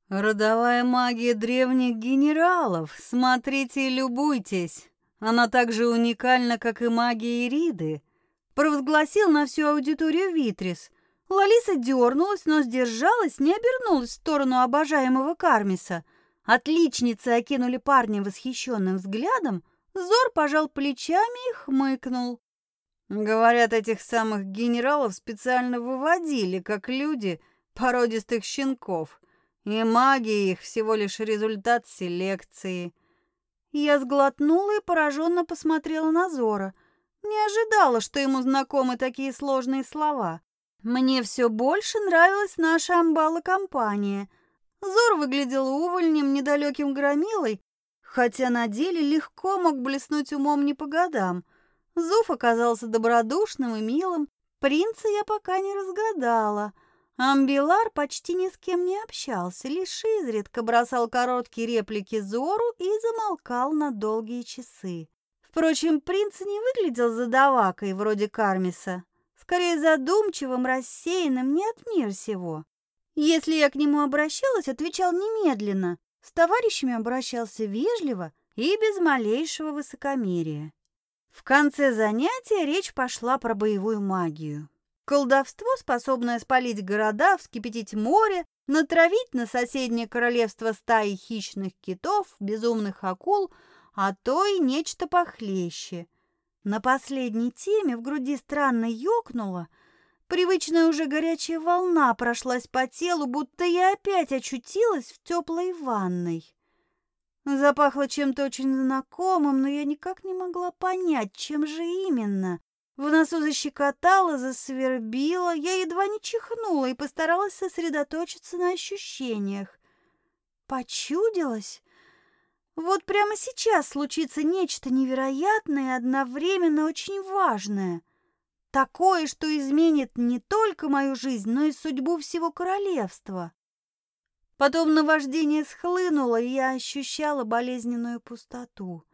«Родовая магия древних генералов. Смотрите и любуйтесь. Она так же уникальна, как и магия Ириды», — провозгласил на всю аудиторию Витрис. Лалиса дернулась, но сдержалась, не обернулась в сторону обожаемого Кармиса — Отличницы окинули парня восхищенным взглядом, Зор пожал плечами и хмыкнул. Говорят, этих самых генералов специально выводили, как люди, породистых щенков. И магия их всего лишь результат селекции. Я сглотнула и пораженно посмотрела на Зора. Не ожидала, что ему знакомы такие сложные слова. Мне все больше нравилась наша амбала-компания. Зор выглядел увольнем, недалеким громилой, хотя на деле легко мог блеснуть умом не по годам. Зуф оказался добродушным и милым. Принца я пока не разгадала. Амбилар почти ни с кем не общался, лишь изредка бросал короткие реплики Зору и замолкал на долгие часы. Впрочем, принц не выглядел задавакой, вроде Кармиса скорее задумчивым, рассеянным, не от мира сего. Если я к нему обращалась, отвечал немедленно. С товарищами обращался вежливо и без малейшего высокомерия. В конце занятия речь пошла про боевую магию. Колдовство, способное спалить города, вскипятить море, натравить на соседнее королевство стаи хищных китов, безумных акул, а то и нечто похлеще. На последней теме в груди странно ёкнуло. Привычная уже горячая волна прошлась по телу, будто я опять очутилась в теплой ванной. Запахло чем-то очень знакомым, но я никак не могла понять, чем же именно. В носу защекотало, засвербило, я едва не чихнула и постаралась сосредоточиться на ощущениях. Почудилось? Вот прямо сейчас случится нечто невероятное и одновременно очень важное. Такое, что изменит не только мою жизнь, но и судьбу всего королевства. Потом наваждение схлынуло, и я ощущала болезненную пустоту.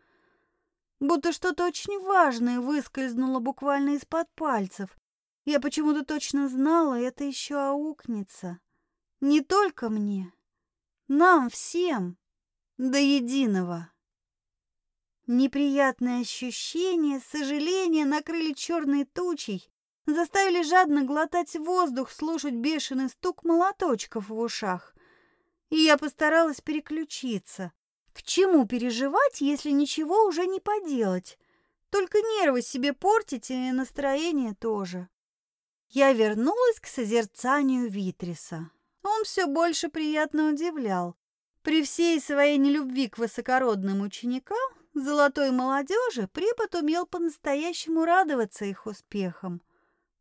Будто что-то очень важное выскользнуло буквально из-под пальцев. Я почему-то точно знала, это еще аукнется. Не только мне, нам всем до единого. Неприятные ощущения, сожаления накрыли черной тучей, заставили жадно глотать воздух, слушать бешеный стук молоточков в ушах. И я постаралась переключиться. К чему переживать, если ничего уже не поделать? Только нервы себе портить и настроение тоже. Я вернулась к созерцанию Витриса. Он все больше приятно удивлял. При всей своей нелюбви к высокородным ученикам, золотой молодежи, препод умел по-настоящему радоваться их успехам.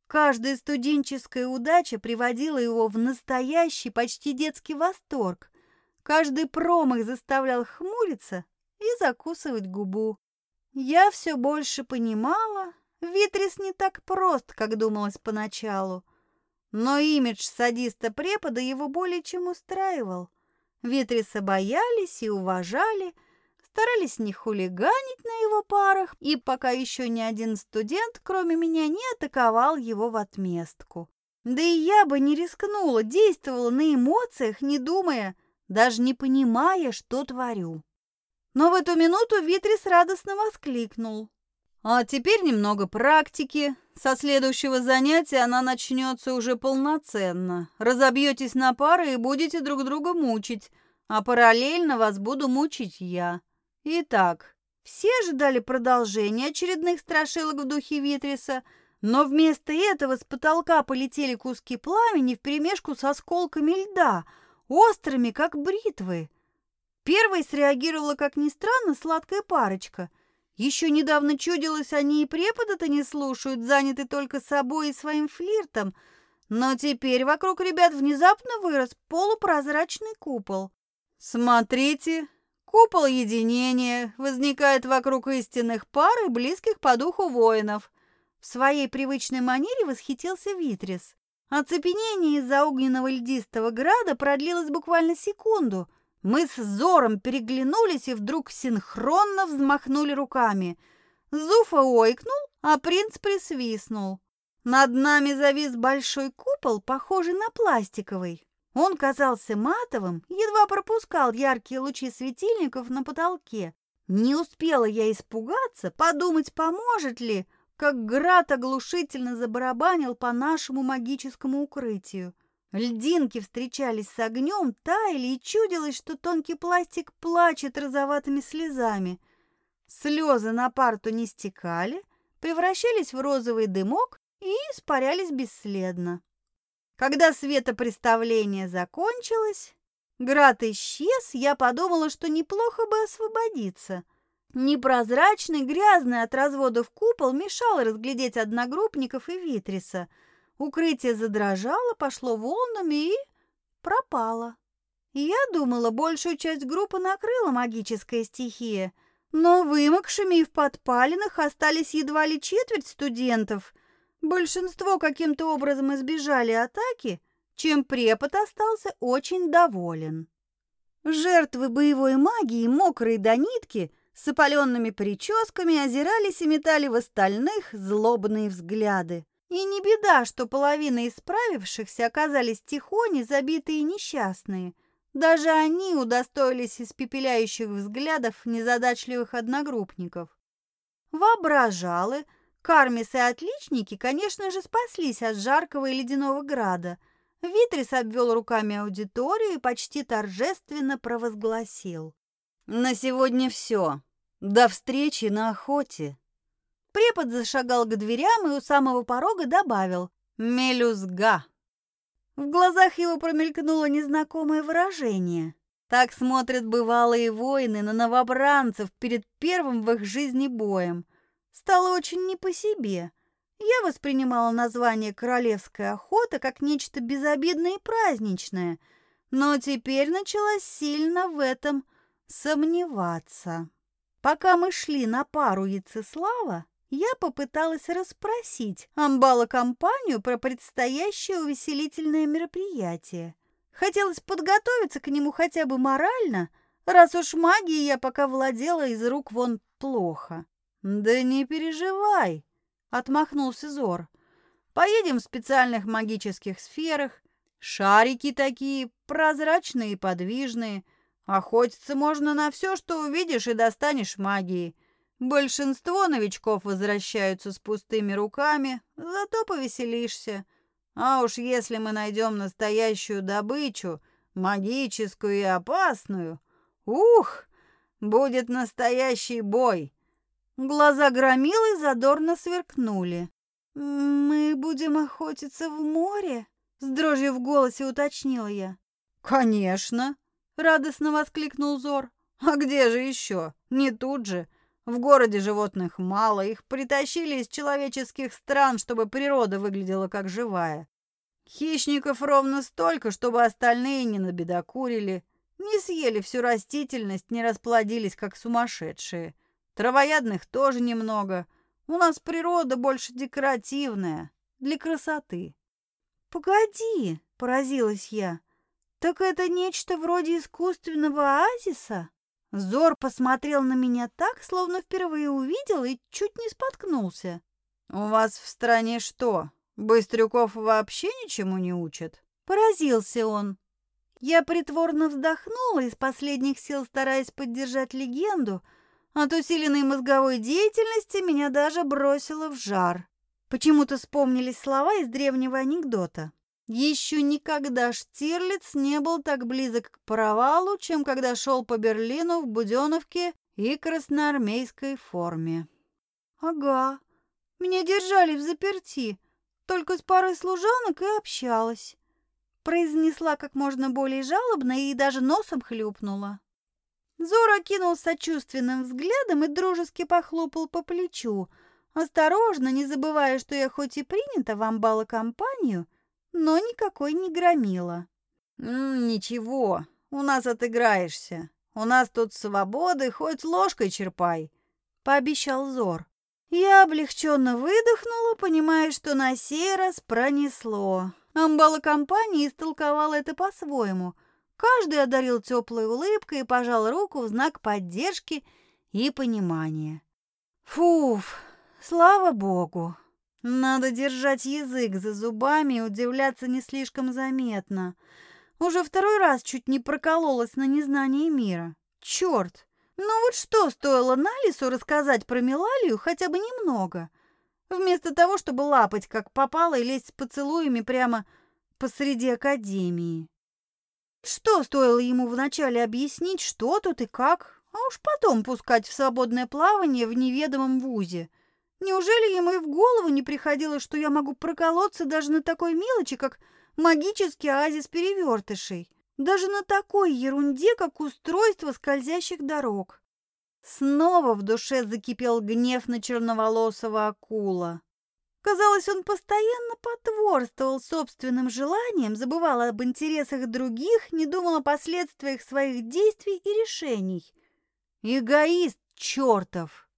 Каждая студенческая удача приводила его в настоящий, почти детский восторг. Каждый промах заставлял хмуриться и закусывать губу. Я все больше понимала, Витрис не так прост, как думалось поначалу. Но имидж садиста-препода его более чем устраивал – Витриса боялись и уважали, старались не хулиганить на его парах, и пока еще ни один студент, кроме меня, не атаковал его в отместку. Да и я бы не рискнула, действовала на эмоциях, не думая, даже не понимая, что творю. Но в эту минуту Витрис радостно воскликнул. А теперь немного практики. Со следующего занятия она начнется уже полноценно. Разобьетесь на пары и будете друг друга мучить, а параллельно вас буду мучить я. Итак, все ожидали продолжения очередных страшилок в духе Витриса, но вместо этого с потолка полетели куски пламени вперемешку с осколками льда, острыми, как бритвы. Первой среагировала, как ни странно, сладкая парочка – еще недавно чудилось, они и препода-то не слушают, заняты только собой и своим флиртом. Но теперь вокруг ребят внезапно вырос полупрозрачный купол. Смотрите, купол единения возникает вокруг истинных пар и близких по духу воинов. В своей привычной манере восхитился Витрис. Оцепенение из-за огненного льдистого града продлилось буквально секунду – мы с Зором переглянулись и вдруг синхронно взмахнули руками. Зуфа ойкнул, а принц присвистнул. Над нами завис большой купол, похожий на пластиковый. Он казался матовым, едва пропускал яркие лучи светильников на потолке. Не успела я испугаться, подумать, поможет ли, как град оглушительно забарабанил по нашему магическому укрытию. Льдинки встречались с огнем, таяли, и чудилось, что тонкий пластик плачет розоватыми слезами. Слезы на парту не стекали, превращались в розовый дымок и испарялись бесследно. Когда светопреставление закончилось, Град исчез, я подумала, что неплохо бы освободиться. Непрозрачный, грязный от разводов купол мешал разглядеть одногруппников и Витриса. Укрытие задрожало, пошло волнами и пропало. Я думала, большую часть группы накрыла магическая стихия, но вымокшими и в подпалинах остались едва ли четверть студентов. Большинство каким-то образом избежали атаки, чем препод остался очень доволен. Жертвы боевой магии, мокрые до нитки, с опаленными прическами озирались и метали в остальных злобные взгляды. И не беда, что половина исправившихся оказались тихони, забитые и несчастные. Даже они удостоились испепеляющих взглядов незадачливых одногруппников. Воображалы, кармисы и отличники, конечно же, спаслись от жаркого и ледяного града. Витрис обвел руками аудиторию и почти торжественно провозгласил. «На сегодня все. До встречи на охоте. Препод зашагал к дверям и у самого порога добавил «Мелюзга». В глазах его промелькнуло незнакомое выражение. Так смотрят бывалые воины на новобранцев перед первым в их жизни боем. Стало очень не по себе. Я воспринимала название «Королевская охота» как нечто безобидное и праздничное, но теперь начала сильно в этом сомневаться. Пока мы шли на пару Яцеслава, я попыталась расспросить амбала-компанию про предстоящее увеселительное мероприятие. Хотелось подготовиться к нему хотя бы морально, раз уж магией я пока владела из рук вон плохо. «Да не переживай», — отмахнулся Зор. «Поедем в специальных магических сферах. Шарики такие, прозрачные и подвижные». Охотиться можно на все, что увидишь и достанешь магии. Большинство новичков возвращаются с пустыми руками, зато повеселишься. А уж если мы найдем настоящую добычу, магическую и опасную, ух, будет настоящий бой. Глаза громилы задорно сверкнули. «Мы будем охотиться в море?» — с дрожью в голосе уточнила я. «Конечно!» Радостно воскликнул Зор. А где же еще? Не тут же. В городе животных мало, их притащили из человеческих стран, чтобы природа выглядела как живая. Хищников ровно столько, чтобы остальные не набедокурили, не съели всю растительность, не расплодились, как сумасшедшие. Травоядных тоже немного. У нас природа больше декоративная, для красоты. «Погоди!» — поразилась я. «Так это нечто вроде искусственного оазиса?» Зор посмотрел на меня так, словно впервые увидел и чуть не споткнулся. «У вас в стране что, быстрюков вообще ничему не учат?» Поразился он. Я притворно вздохнула, из последних сил стараясь поддержать легенду. От усиленной мозговой деятельности меня даже бросило в жар. Почему-то вспомнились слова из древнего анекдота. Еще никогда Штирлиц не был так близок к провалу, чем когда шел по Берлину в буденовке и красноармейской форме. «Ага, меня держали в заперти, только с парой служанок и общалась», произнесла как можно более жалобно и даже носом хлюпнула. Зора окинул сочувственным взглядом и дружески похлопал по плечу, осторожно, не забывая, что я хоть и принята в амбала-компанию, но никакой не громила. «Ничего, у нас отыграешься. У нас тут свободы, хоть ложкой черпай», — пообещал Зор. Я облегченно выдохнула, понимая, что на сей раз пронесло. Амбала компании истолковала это по-своему. Каждый одарил теплой улыбкой и пожал руку в знак поддержки и понимания. Фуф, слава богу. Надо держать язык за зубами и удивляться не слишком заметно. Уже второй раз чуть не прокололась на незнании мира. Черт! Ну вот что стоило Налису рассказать про Милалию хотя бы немного, вместо того, чтобы лапать как попало и лезть с поцелуями прямо посреди академии. Что стоило ему вначале объяснить, что тут и как, а уж потом пускать в свободное плавание в неведомом вузе – Неужели ему и в голову не приходило, что я могу проколоться даже на такой мелочи, как магический оазис перевертышей? Даже на такой ерунде, как устройство скользящих дорог. Снова в душе закипел гнев на черноволосого акула. Казалось, он постоянно потворствовал собственным желаниям, забывал об интересах других, не думал о последствиях своих действий и решений. Эгоист чертов!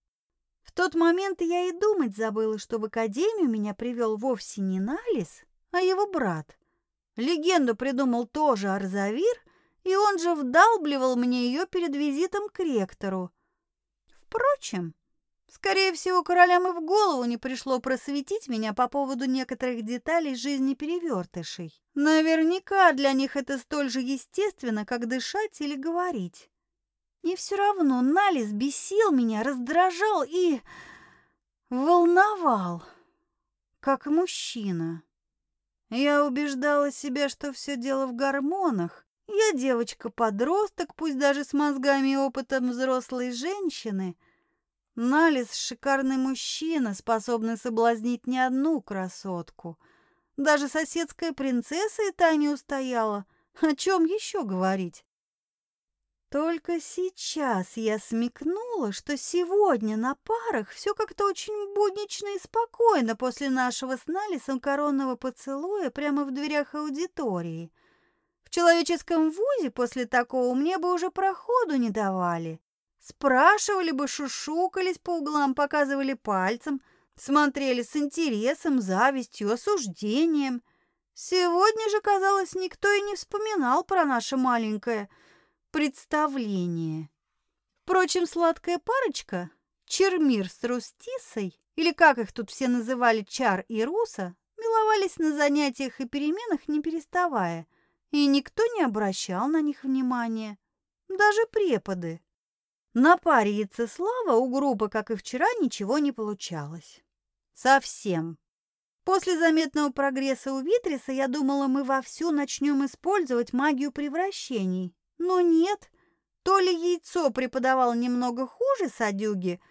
В тот момент я и думать забыла, что в академию меня привел вовсе не Налис, а его брат. Легенду придумал тоже Арзавир, и он же вдалбливал мне ее перед визитом к ректору. Впрочем, скорее всего, королям и в голову не пришло просветить меня по поводу некоторых деталей жизни перевертышей. Наверняка для них это столь же естественно, как дышать или говорить. И все равно Налис бесил меня, раздражал и волновал, как мужчина. Я убеждала себя, что все дело в гормонах. Я девочка-подросток, пусть даже с мозгами и опытом взрослой женщины. Налис — шикарный мужчина, способный соблазнить не одну красотку. Даже соседская принцесса и та не устояла. О чем еще говорить? Только сейчас я смекнула, что сегодня на парах все как-то очень буднично и спокойно после нашего с Налисом коронного поцелуя прямо в дверях аудитории. В человеческом вузе после такого мне бы уже проходу не давали. Спрашивали бы, шушукались по углам, показывали пальцем, смотрели с интересом, завистью, осуждением. Сегодня же, казалось, никто и не вспоминал про наше маленькое – представление. Впрочем, сладкая парочка, Чермир с Рустисой, или как их тут все называли Чар и Руса, миловались на занятиях и переменах не переставая, и никто не обращал на них внимания, даже преподы. На паре Яцеслава у группы, как и вчера, ничего не получалось. Совсем. После заметного прогресса у Витриса я думала, мы вовсю начнем использовать магию превращений. Но нет, то ли яйцо преподавал немного хуже садюги,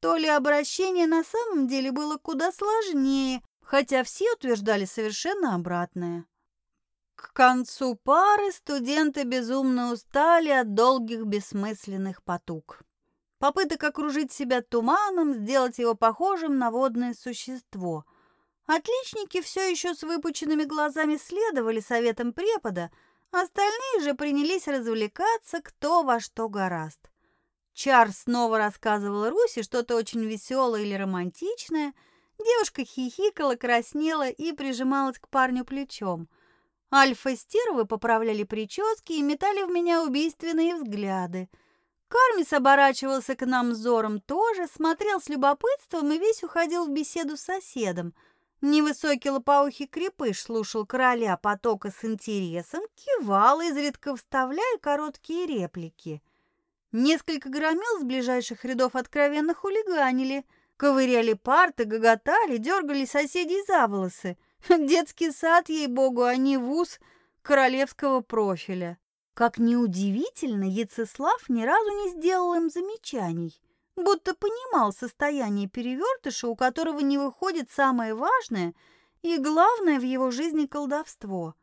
то ли обращение на самом деле было куда сложнее, хотя все утверждали совершенно обратное. К концу пары студенты безумно устали от долгих бессмысленных потуг. Попыток окружить себя туманом, сделать его похожим на водное существо. Отличники все еще с выпученными глазами следовали советам препода – Остальные же принялись развлекаться кто во что гораст. Чар снова рассказывал Руси что-то очень веселое или романтичное. Девушка хихикала, краснела и прижималась к парню плечом. Альфа-стервы поправляли прически и метали в меня убийственные взгляды. Кармис оборачивался к нам взором тоже, смотрел с любопытством и весь уходил в беседу с соседом – Невысокий лопоухий крепыш слушал короля потока с интересом, кивал, изредка вставляя короткие реплики. Несколько громил с ближайших рядов откровенно хулиганили, ковыряли парты, гоготали, дергали соседей за волосы. Детский сад, ей-богу, а не вуз королевского профиля. Как неудивительно, Яцеслав ни разу не сделал им замечаний будто понимал состояние перевертыша, у которого не выходит самое важное и главное в его жизни колдовство.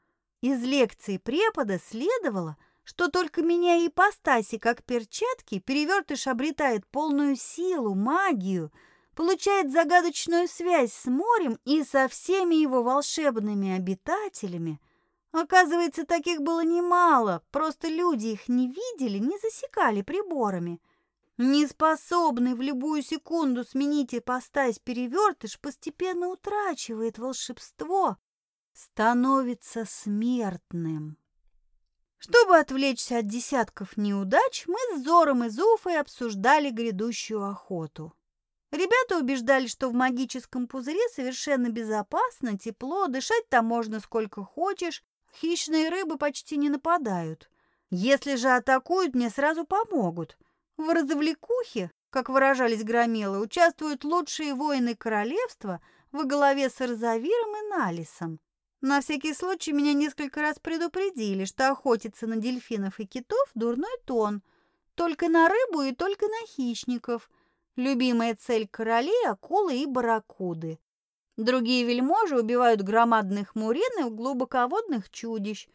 Из лекции препода следовало, что только меняя ипостаси, как перчатки, перевертыш обретает полную силу, магию, получает загадочную связь с морем и со всеми его волшебными обитателями. Оказывается, таких было немало, просто люди их не видели, не засекали приборами – Неспособный в любую секунду сменить ипостась перевертыш постепенно утрачивает волшебство, становится смертным. Чтобы отвлечься от десятков неудач, мы с Зором и Зуфой обсуждали грядущую охоту. Ребята убеждали, что в магическом пузыре совершенно безопасно, тепло, дышать там можно сколько хочешь, хищные рыбы почти не нападают. Если же атакуют, мне сразу помогут – в развлекухе, как выражались громилы, участвуют лучшие воины королевства во главе с Арзавиром и Налисом. На всякий случай меня несколько раз предупредили, что охотиться на дельфинов и китов – дурной тон. Только на рыбу и только на хищников. Любимая цель королей – акулы и барракуды. Другие вельможи убивают громадных мурен и глубоководных чудищ.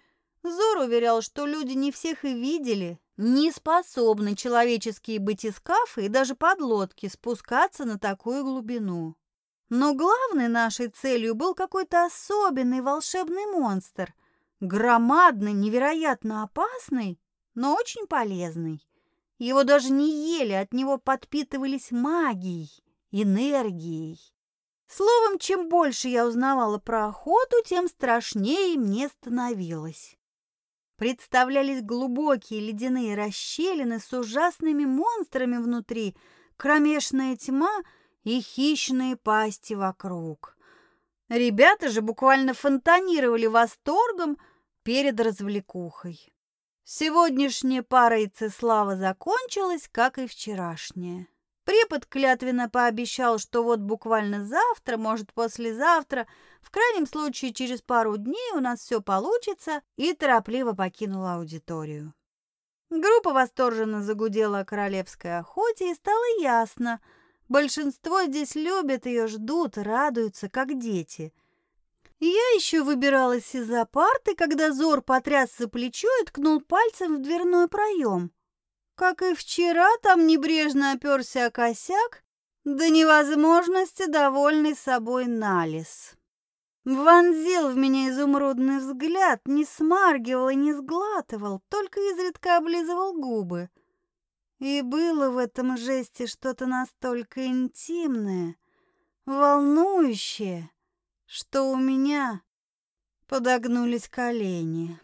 Зор уверял, что люди не всех и видели, не способны человеческие батискафы и даже подлодки спускаться на такую глубину. Но главной нашей целью был какой-то особенный волшебный монстр, громадный, невероятно опасный, но очень полезный. Его даже не ели, от него подпитывались магией, энергией. Словом, чем больше я узнавала про охоту, тем страшнее мне становилось. Представлялись глубокие ледяные расщелины с ужасными монстрами внутри, кромешная тьма и хищные пасти вокруг. Ребята же буквально фонтанировали восторгом перед развлекухой. Сегодняшняя пара Ицеслава закончилась, как и вчерашняя. Препод клятвенно пообещал, что вот буквально завтра, может, послезавтра, в крайнем случае через пару дней у нас все получится, и торопливо покинула аудиторию. Группа восторженно загудела о королевской охоте, и стало ясно, большинство здесь любят ее, ждут, радуются, как дети. Я еще выбиралась из-за парты, когда Зор потряс за плечо и ткнул пальцем в дверной проем. Как и вчера, там небрежно оперся о косяк, до невозможности довольный собой Налис. Вонзил в меня изумрудный взгляд, не смаргивал и не сглатывал, только изредка облизывал губы. И было в этом жесте что-то настолько интимное, волнующее, что у меня подогнулись колени.